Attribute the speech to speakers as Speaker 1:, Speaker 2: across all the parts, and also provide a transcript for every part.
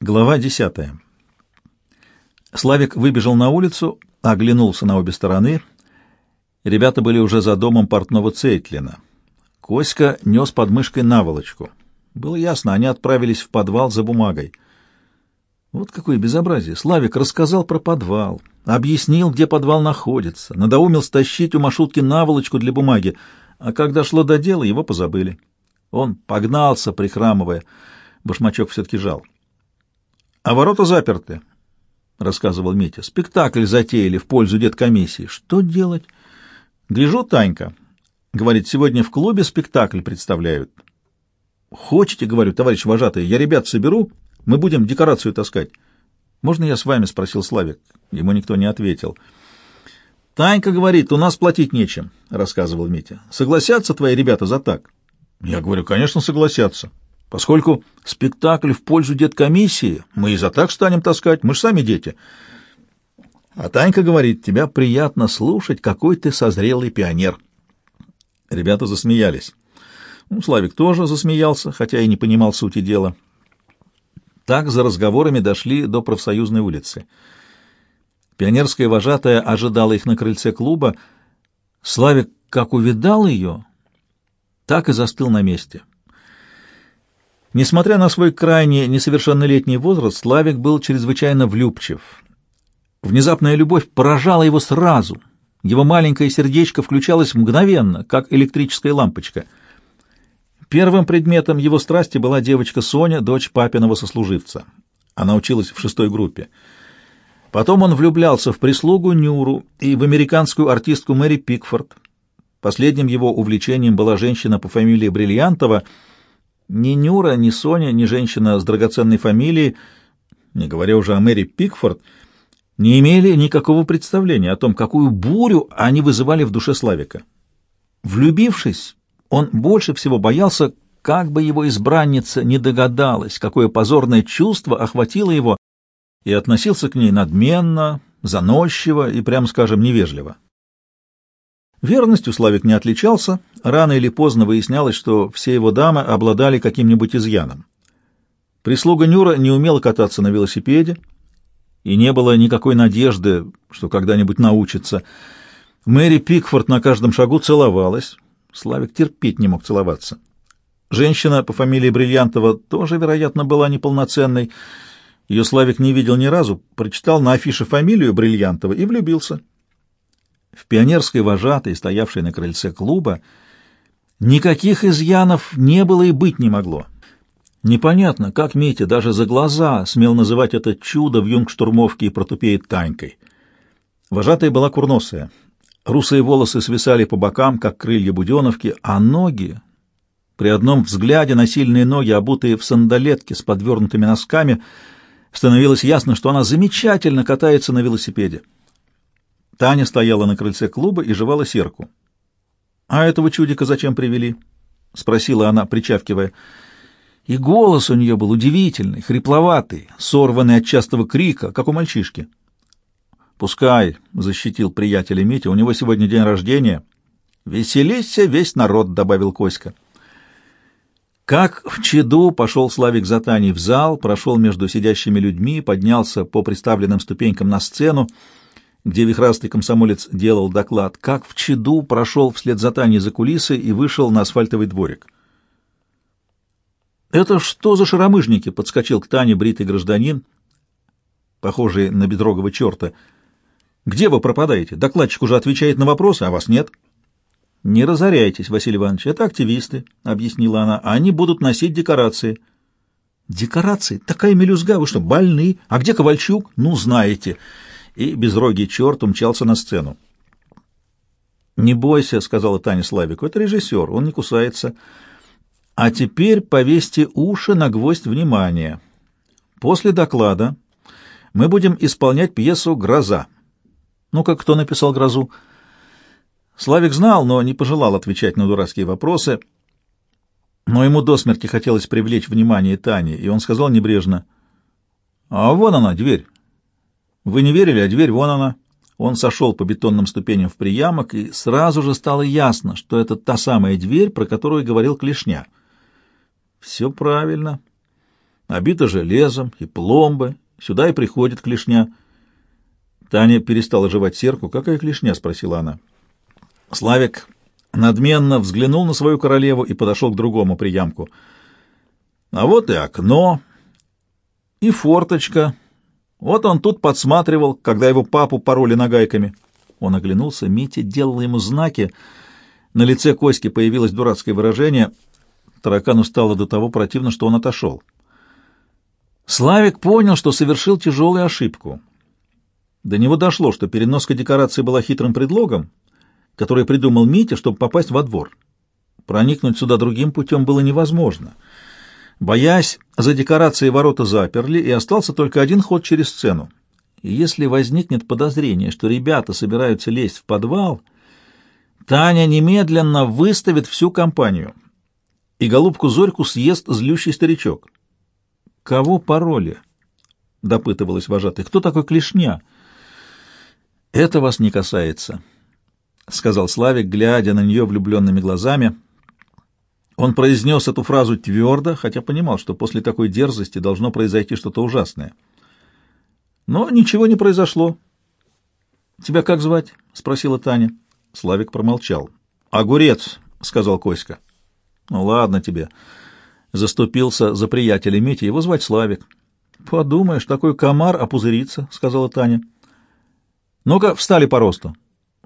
Speaker 1: Глава десятая. Славик выбежал на улицу, оглянулся на обе стороны. Ребята были уже за домом портного Цейтлина. Коська нес под мышкой наволочку. Было ясно, они отправились в подвал за бумагой. Вот какое безобразие! Славик рассказал про подвал, объяснил, где подвал находится, надоумил стащить у Машутки наволочку для бумаги, а когда шло до дела, его позабыли. Он погнался, прихрамывая. Башмачок все-таки жал. А ворота заперты, — рассказывал Митя. Спектакль затеяли в пользу деткомиссии. Что делать? Гляжу, Танька. Говорит, сегодня в клубе спектакль представляют. Хочете, говорю, товарищ вожатый, я ребят соберу, мы будем декорацию таскать. Можно я с вами? — спросил Славик. Ему никто не ответил. Танька говорит, у нас платить нечем, — рассказывал Митя. Согласятся твои ребята за так? Я говорю, конечно, согласятся. Поскольку спектакль в пользу деткомиссии, мы и за так станем таскать, мы же сами дети. А Танька говорит, тебя приятно слушать, какой ты созрелый пионер. Ребята засмеялись. Ну, Славик тоже засмеялся, хотя и не понимал сути дела. Так за разговорами дошли до профсоюзной улицы. Пионерская вожатая ожидала их на крыльце клуба. Славик как увидал ее, так и застыл на месте. Несмотря на свой крайне несовершеннолетний возраст, Славик был чрезвычайно влюбчив. Внезапная любовь поражала его сразу. Его маленькое сердечко включалось мгновенно, как электрическая лампочка. Первым предметом его страсти была девочка Соня, дочь папиного сослуживца. Она училась в шестой группе. Потом он влюблялся в прислугу Нюру и в американскую артистку Мэри Пикфорд. Последним его увлечением была женщина по фамилии Бриллиантова — ни Нюра, ни Соня, ни женщина с драгоценной фамилией, не говоря уже о Мэри Пикфорд, не имели никакого представления о том, какую бурю они вызывали в душе Славика. Влюбившись, он больше всего боялся, как бы его избранница не догадалась, какое позорное чувство охватило его, и относился к ней надменно, заносчиво и, прямо скажем, невежливо. Верностью Славик не отличался, рано или поздно выяснялось, что все его дамы обладали каким-нибудь изъяном. Прислуга Нюра не умела кататься на велосипеде, и не было никакой надежды, что когда-нибудь научится. Мэри Пикфорд на каждом шагу целовалась. Славик терпеть не мог целоваться. Женщина по фамилии Бриллиантова тоже, вероятно, была неполноценной. Ее Славик не видел ни разу, прочитал на афише фамилию Бриллиантова и влюбился. В пионерской вожатой, стоявшей на крыльце клуба, никаких изъянов не было и быть не могло. Непонятно, как Митя даже за глаза смел называть это чудо в юнгштурмовке и протупеет Танькой. Вожатая была курносая. Русые волосы свисали по бокам, как крылья буденовки, а ноги... При одном взгляде на сильные ноги, обутые в сандалетки с подвернутыми носками, становилось ясно, что она замечательно катается на велосипеде. Таня стояла на крыльце клуба и жевала серку. «А этого чудика зачем привели?» — спросила она, причавкивая. И голос у нее был удивительный, хрипловатый, сорванный от частого крика, как у мальчишки. «Пускай», — защитил приятеля Митя, — «у него сегодня день рождения». «Веселися весь народ», — добавил Коська. Как в чаду пошел Славик за Таней в зал, прошел между сидящими людьми, поднялся по приставленным ступенькам на сцену, где вихрастый комсомолец делал доклад, как в чаду прошел вслед за Таней за кулисы и вышел на асфальтовый дворик. «Это что за шаромыжники?» — подскочил к Тане бритый гражданин, похожий на бедрового черта. «Где вы пропадаете? Докладчик уже отвечает на вопросы, а вас нет». «Не разоряйтесь, Василий Иванович, это активисты», — объяснила она. «Они будут носить декорации». «Декорации? Такая мелюзга! Вы что, больны? А где Ковальчук? Ну, знаете!» И безрогий черт умчался на сцену. «Не бойся», — сказала Таня Славику, — «это режиссер, он не кусается». «А теперь повесьте уши на гвоздь внимания. После доклада мы будем исполнять пьесу «Гроза». Ну-ка, кто написал «Грозу»?» Славик знал, но не пожелал отвечать на дурацкие вопросы. Но ему до смерти хотелось привлечь внимание Тани, и он сказал небрежно, «А вон она, дверь, вы не верили, а дверь вон она. Он сошел по бетонным ступеням в приямок, и сразу же стало ясно, что это та самая дверь, про которую говорил Клешня. Все правильно. Обито железом и пломбы. Сюда и приходит клешня. Таня перестала жевать серку. «Какая клешня?» — спросила она. Славик надменно взглянул на свою королеву и подошел к другому приямку. «А вот и окно, и форточка. Вот он тут подсматривал, когда его папу пороли нагайками». Он оглянулся, Митя делал ему знаки. На лице Коськи появилось дурацкое выражение. Таракану стало до того противно, что он отошел. Славик понял, что совершил тяжелую ошибку. До него дошло, что переноска декорации была хитрым предлогом, который придумал Митя, чтобы попасть во двор. Проникнуть сюда другим путем было невозможно. Боясь, за декорацией ворота заперли, и остался только один ход через сцену. И если возникнет подозрение, что ребята собираются лезть в подвал, Таня немедленно выставит всю компанию, и голубку Зорьку съест злющий старичок. «Кого пароли?» — допытывалась вожатая. «Кто такой Клешня?» «Это вас не касается», — сказал Славик, глядя на нее влюбленными глазами. Он произнес эту фразу твердо, хотя понимал, что после такой дерзости должно произойти что-то ужасное. Но ничего не произошло. «Тебя как звать?» — спросила Таня. Славик промолчал. «Огурец», — сказал Коська. «Ну ладно тебе». Заступился за приятеля Мити, его звать Славик. «Подумаешь, такой комар опузырится», — сказала Таня. «Ну-ка, встали по росту.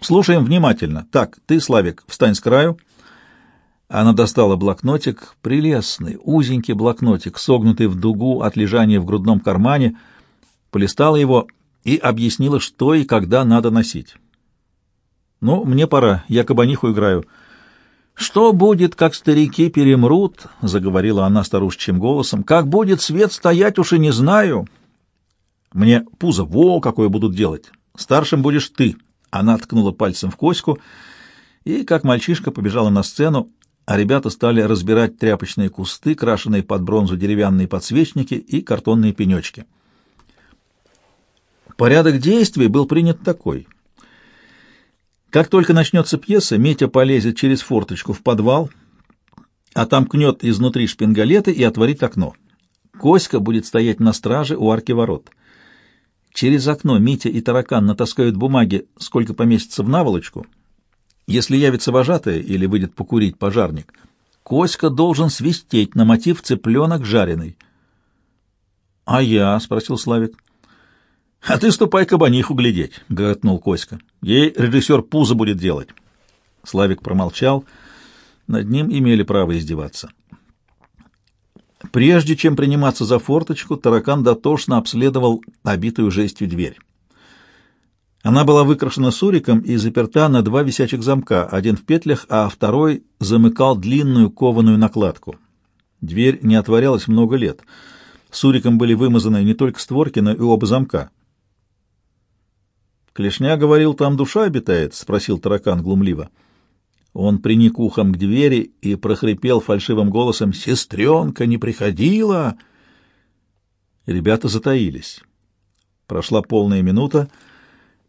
Speaker 1: Слушаем внимательно. Так, ты, Славик, встань с краю». Она достала блокнотик, прелестный, узенький блокнотик, согнутый в дугу от лежания в грудном кармане — полистала его и объяснила, что и когда надо носить. «Ну, мне пора, я кабаниху играю». «Что будет, как старики перемрут?» — заговорила она старушечьим голосом. «Как будет свет стоять, уж и не знаю». «Мне пузо, во, какое будут делать! Старшим будешь ты!» Она ткнула пальцем в коську и, как мальчишка, побежала на сцену, а ребята стали разбирать тряпочные кусты, крашеные под бронзу деревянные подсвечники и картонные пенечки. Порядок действий был принят такой. Как только начнется пьеса, Митя полезет через форточку в подвал, а там кнет изнутри шпингалеты и отворит окно. Коська будет стоять на страже у арки ворот. Через окно Митя и таракан натаскают бумаги, сколько поместится в наволочку. Если явится вожатая или выйдет покурить пожарник, Коська должен свистеть на мотив цыпленок жареный. — А я? — спросил Славик. — А ты ступай кабаниху глядеть, — гоготнул Коська. — Ей режиссер пузо будет делать. Славик промолчал. Над ним имели право издеваться. Прежде чем приниматься за форточку, таракан дотошно обследовал обитую жестью дверь. Она была выкрашена суриком и заперта на два висячих замка, один в петлях, а второй замыкал длинную кованую накладку. Дверь не отворялась много лет. Суриком были вымазаны не только створки, но и оба замка. Клешня говорил, там душа обитает? — спросил таракан глумливо. Он приник ухом к двери и прохрипел фальшивым голосом «Сестренка не приходила!» Ребята затаились. Прошла полная минута.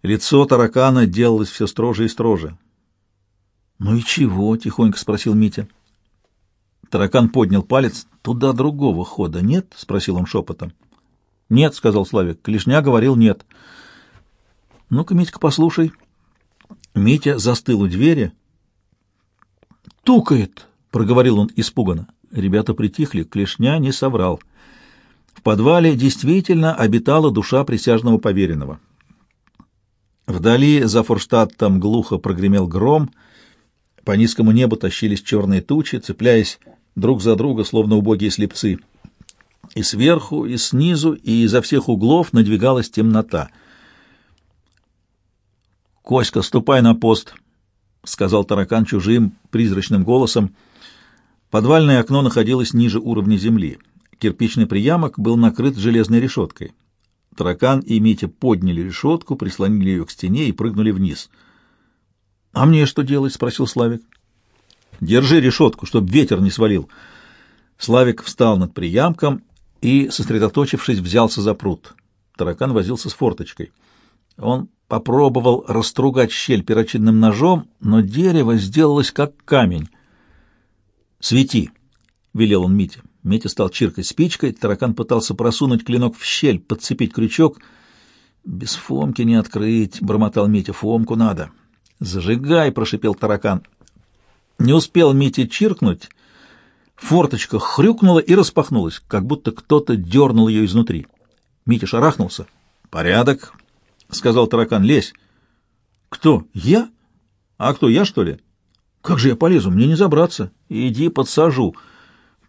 Speaker 1: Лицо таракана делалось все строже и строже. «Ну и чего?» — тихонько спросил Митя. Таракан поднял палец. «Туда другого хода нет?» — спросил он шепотом. «Нет», — сказал Славик. Клешня говорил «нет». «Ну-ка, Митька, послушай». Митя застыл у двери. «Тукает!» — проговорил он испуганно. Ребята притихли, Клешня не соврал. В подвале действительно обитала душа присяжного поверенного. Вдали за форштадтом глухо прогремел гром, по низкому небу тащились черные тучи, цепляясь друг за друга, словно убогие слепцы. И сверху, и снизу, и изо всех углов надвигалась темнота — «Коська, ступай на пост», — сказал таракан чужим призрачным голосом. Подвальное окно находилось ниже уровня земли. Кирпичный приямок был накрыт железной решеткой. Таракан и Митя подняли решетку, прислонили ее к стене и прыгнули вниз. «А мне что делать?» — спросил Славик. «Держи решетку, чтобы ветер не свалил». Славик встал над приямком и, сосредоточившись, взялся за пруд. Таракан возился с форточкой. Он попробовал расстругать щель перочинным ножом, но дерево сделалось как камень. «Свети!» — велел он Мите. Митя стал чиркать спичкой, таракан пытался просунуть клинок в щель, подцепить крючок. «Без Фомки не открыть», — бормотал Митя, — «Фомку надо». «Зажигай», — прошипел таракан. Не успел Митя чиркнуть, форточка хрюкнула и распахнулась, как будто кто-то дернул ее изнутри. Митя шарахнулся. «Порядок», — сказал таракан, — «лезь». «Кто? Я? А кто, я, что ли?» «Как же я полезу? Мне не забраться. Иди подсажу».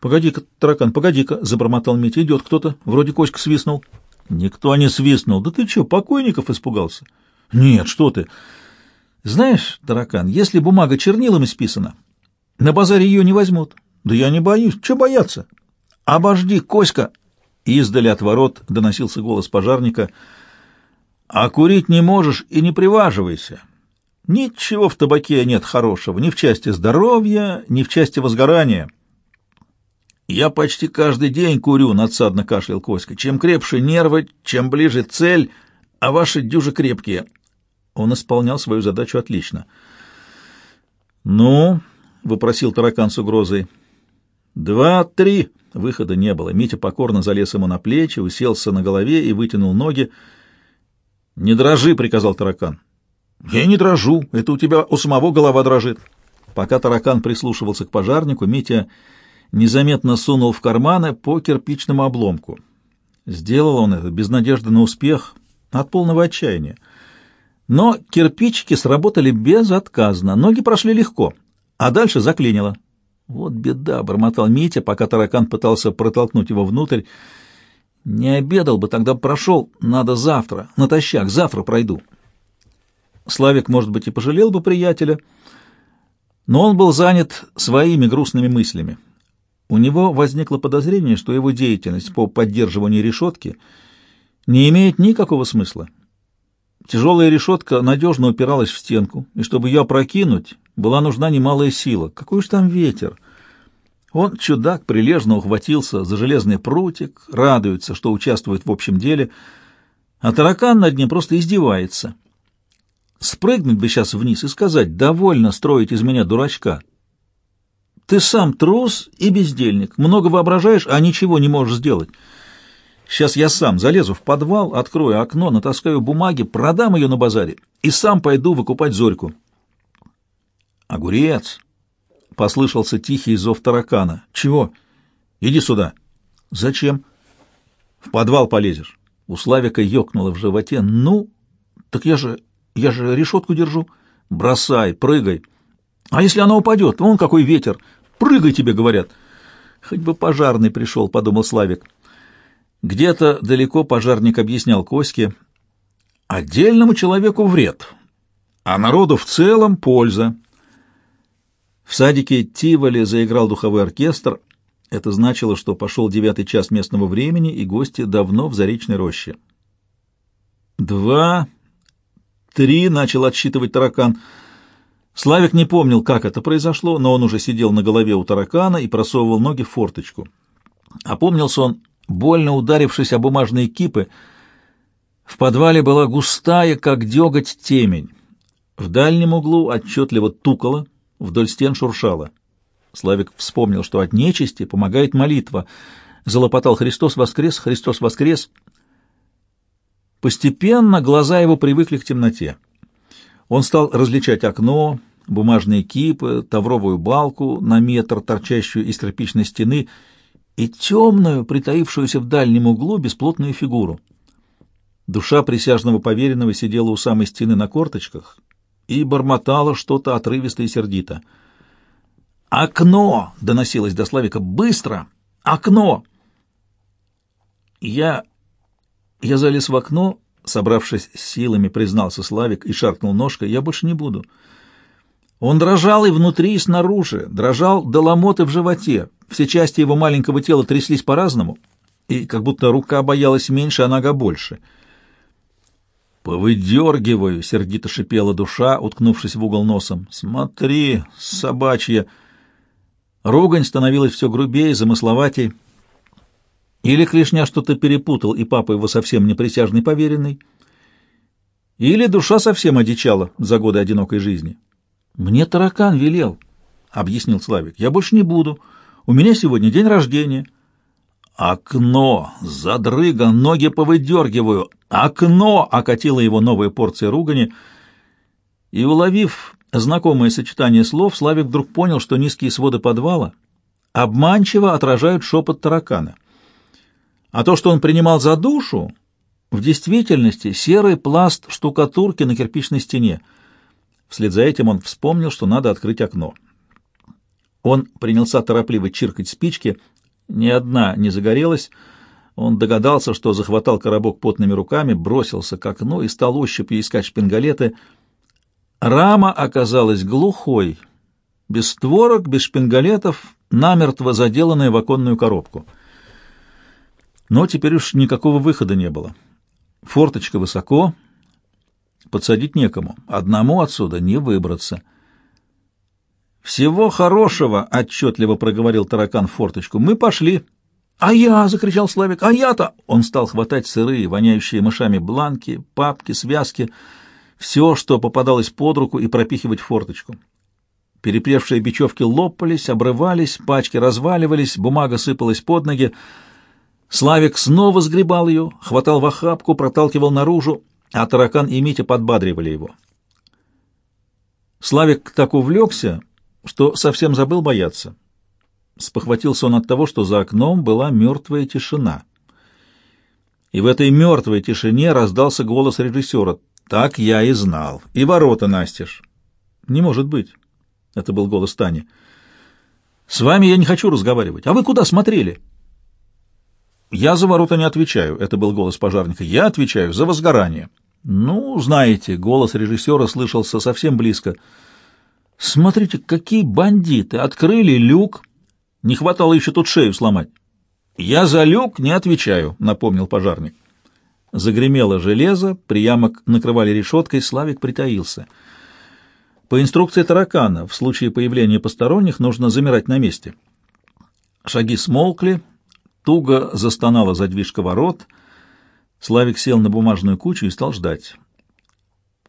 Speaker 1: «Погоди-ка, таракан, погоди-ка», — забормотал Митя. «Идет кто-то. Вроде Коська свистнул». «Никто не свистнул. Да ты что, покойников испугался?» «Нет, что ты». «Знаешь, таракан, если бумага чернилами списана, на базаре ее не возьмут». «Да я не боюсь. Че бояться?» «Обожди, Коська!» Издали от ворот доносился голос пожарника. «А курить не можешь и не приваживайся. Ничего в табаке нет хорошего, ни в части здоровья, ни в части возгорания». «Я почти каждый день курю», — надсадно кашлял Коська. «Чем крепше нервы, чем ближе цель, а ваши дюжи крепкие». Он исполнял свою задачу отлично. «Ну?» — вопросил таракан с угрозой. «Два, три!» Выхода не было. Митя покорно залез ему на плечи, уселся на голове и вытянул ноги. «Не дрожи!» — приказал таракан. «Я не дрожу. Это у тебя у самого голова дрожит». Пока таракан прислушивался к пожарнику, Митя незаметно сунул в карманы по кирпичному обломку. Сделал он это без надежды на успех, от полного отчаяния. Но кирпичики сработали безотказно, ноги прошли легко, а дальше заклинило. «Вот беда!» — бормотал Митя, пока таракан пытался протолкнуть его внутрь. «Не обедал бы, тогда прошел. Надо завтра, натощак, завтра пройду». Славик, может быть, и пожалел бы приятеля, но он был занят своими грустными мыслями. У него возникло подозрение, что его деятельность по поддерживанию решетки не имеет никакого смысла. Тяжелая решетка надежно упиралась в стенку, и чтобы ее опрокинуть, была нужна немалая сила. Какой уж там ветер! Он, чудак, прилежно ухватился за железный прутик, радуется, что участвует в общем деле, а таракан над ним просто издевается. Спрыгнуть бы сейчас вниз и сказать «довольно строить из меня дурачка». Ты сам трус и бездельник, много воображаешь, а ничего не можешь сделать. Сейчас я сам залезу в подвал, открою окно, натаскаю бумаги, продам ее на базаре и сам пойду выкупать Зорьку. Огурец! Послышался тихий зов таракана. Чего? Иди сюда. Зачем? В подвал полезешь. У Славика ёкнуло в животе. Ну, так я же, я же решетку держу. Бросай, прыгай. А если она упадет? Вон какой ветер. Прыгай, тебе говорят. Хоть бы пожарный пришел, подумал Славик. Где-то далеко пожарник объяснял Коське, отдельному человеку вред, а народу в целом польза. В садике Тиволи заиграл духовой оркестр. Это значило, что пошел девятый час местного времени, и гости давно в Заречной роще. «Два, три», — начал отсчитывать таракан. Славик не помнил, как это произошло, но он уже сидел на голове у таракана и просовывал ноги в форточку. Опомнился он больно ударившись о бумажные кипы. В подвале была густая, как деготь, темень. В дальнем углу отчетливо тукало, вдоль стен шуршало. Славик вспомнил, что от нечисти помогает молитва. Залопотал «Христос воскрес! Христос воскрес!» Постепенно глаза его привыкли к темноте. Он стал различать окно, бумажные кипы, тавровую балку на метр, торчащую из кирпичной стены — и темную, притаившуюся в дальнем углу, бесплотную фигуру. Душа присяжного поверенного сидела у самой стены на корточках и бормотала что-то отрывисто и сердито. «Окно!» — доносилось до Славика. «Быстро! Окно!» «Я... я залез в окно», — собравшись силами, признался Славик и шаркнул ножкой. «Я больше не буду». Он дрожал и внутри, и снаружи, дрожал до ломоты в животе. Все части его маленького тела тряслись по-разному, и как будто рука боялась меньше, а нога больше. «Повыдергиваю!» — сердито шипела душа, уткнувшись в угол носом. «Смотри, собачья!» Ругань становилась все грубее, замысловатей. Или Клешня что-то перепутал, и папа его совсем не присяжный поверенный, или душа совсем одичала за годы одинокой жизни. «Мне таракан велел», — объяснил Славик. «Я больше не буду. У меня сегодня день рождения, Окно! Задрыга! Ноги повыдергиваю! Окно! Окатила его новая порция ругани. И, уловив знакомое сочетание слов, Славик вдруг понял, что низкие своды подвала обманчиво отражают шепот таракана. А то, что он принимал за душу, в действительности серый пласт штукатурки на кирпичной стене. Вслед за этим он вспомнил, что надо открыть окно. Он принялся торопливо чиркать спички, ни одна не загорелась. Он догадался, что захватал коробок потными руками, бросился к окну и стал ощупью искать шпингалеты. Рама оказалась глухой, без створок, без шпингалетов, намертво заделанная в оконную коробку. Но теперь уж никакого выхода не было. Форточка высоко, подсадить некому, одному отсюда не выбраться — «Всего хорошего!» — отчетливо проговорил таракан в форточку. «Мы пошли!» «А я!» — закричал Славик. «А я-то!» Он стал хватать сырые, воняющие мышами бланки, папки, связки, все, что попадалось под руку, и пропихивать в форточку. Перепревшие бечевки лопались, обрывались, пачки разваливались, бумага сыпалась под ноги. Славик снова сгребал ее, хватал в охапку, проталкивал наружу, а таракан и Митя подбадривали его. Славик так увлекся, что совсем забыл бояться. Спохватился он от того, что за окном была мертвая тишина. И в этой мертвой тишине раздался голос режиссера. «Так я и знал. И ворота настежь». «Не может быть». Это был голос Тани. «С вами я не хочу разговаривать. А вы куда смотрели?» «Я за ворота не отвечаю», — это был голос пожарника. «Я отвечаю за возгорание». «Ну, знаете», — голос режиссера слышался совсем близко. Смотрите, какие бандиты! Открыли люк. Не хватало еще тут шею сломать. Я за люк не отвечаю, напомнил пожарник. Загремело железо, приямок накрывали решеткой, Славик притаился. По инструкции таракана, в случае появления посторонних нужно замирать на месте. Шаги смолкли, туго застонала задвижка ворот. Славик сел на бумажную кучу и стал ждать.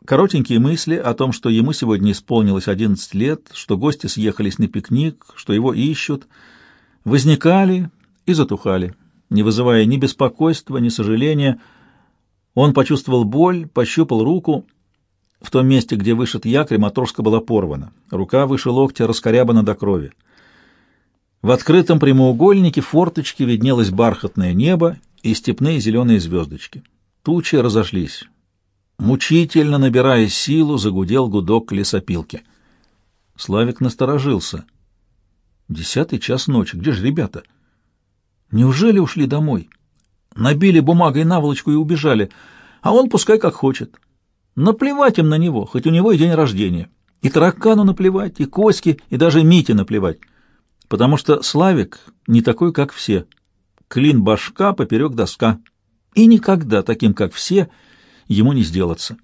Speaker 1: Коротенькие мысли о том, что ему сегодня исполнилось 11 лет, что гости съехались на пикник, что его ищут, возникали и затухали, не вызывая ни беспокойства, ни сожаления. Он почувствовал боль, пощупал руку. В том месте, где вышит якорь, матроска была порвана. Рука выше локтя раскорябана до крови. В открытом прямоугольнике форточки виднелось бархатное небо и степные зеленые звездочки. Тучи разошлись. Мучительно набирая силу, загудел гудок лесопилки. Славик насторожился. Десятый час ночи. Где же ребята? Неужели ушли домой? Набили бумагой наволочку и убежали. А он пускай как хочет. Наплевать им на него, хоть у него и день рождения. И таракану наплевать, и Коське, и даже Мите наплевать. Потому что Славик не такой, как все. Клин башка поперек доска. И никогда таким, как все, ему не сделаться.